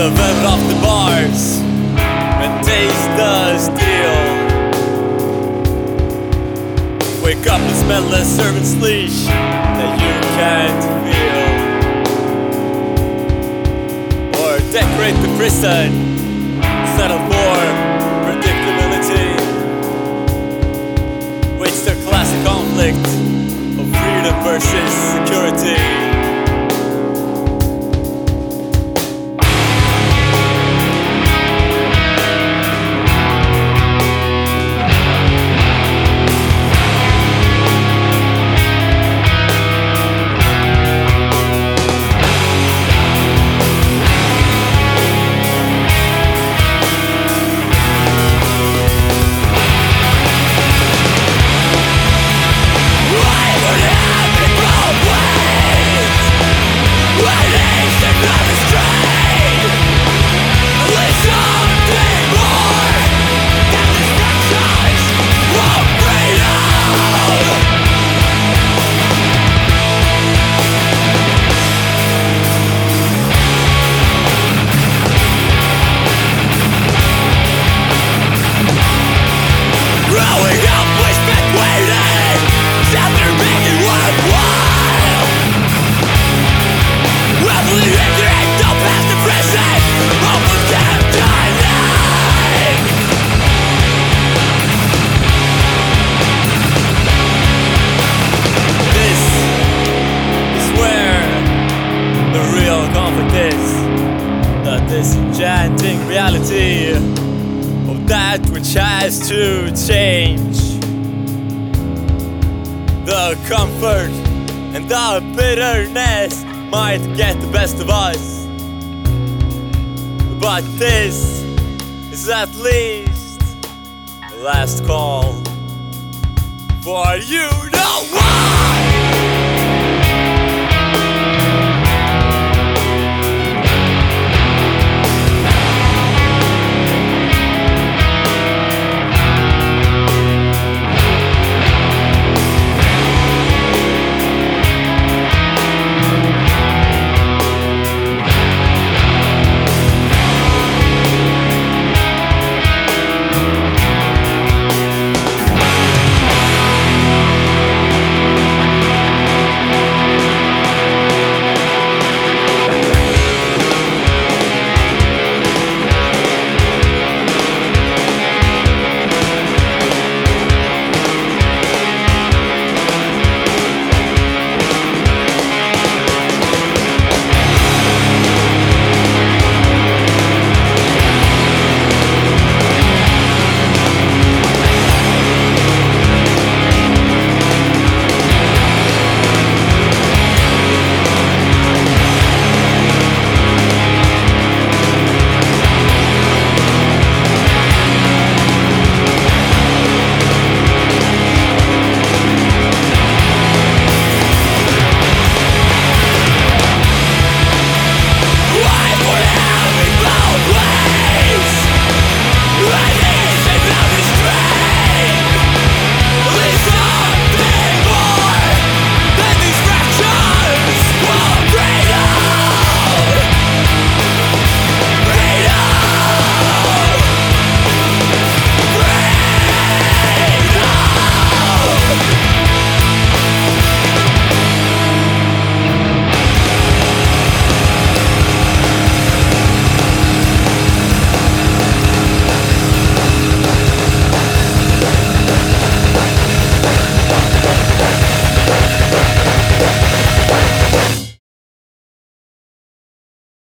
the velvet of the bars and taste the steel. Wake up and smell the servant's leash that you can't feel. Or decorate the prison, settle for predictability. Wage the classic conflict of freedom versus security. The disenchanting reality of that which has to change. The comfort and the bitterness might get the best of us. But this is at least the last call for you know why.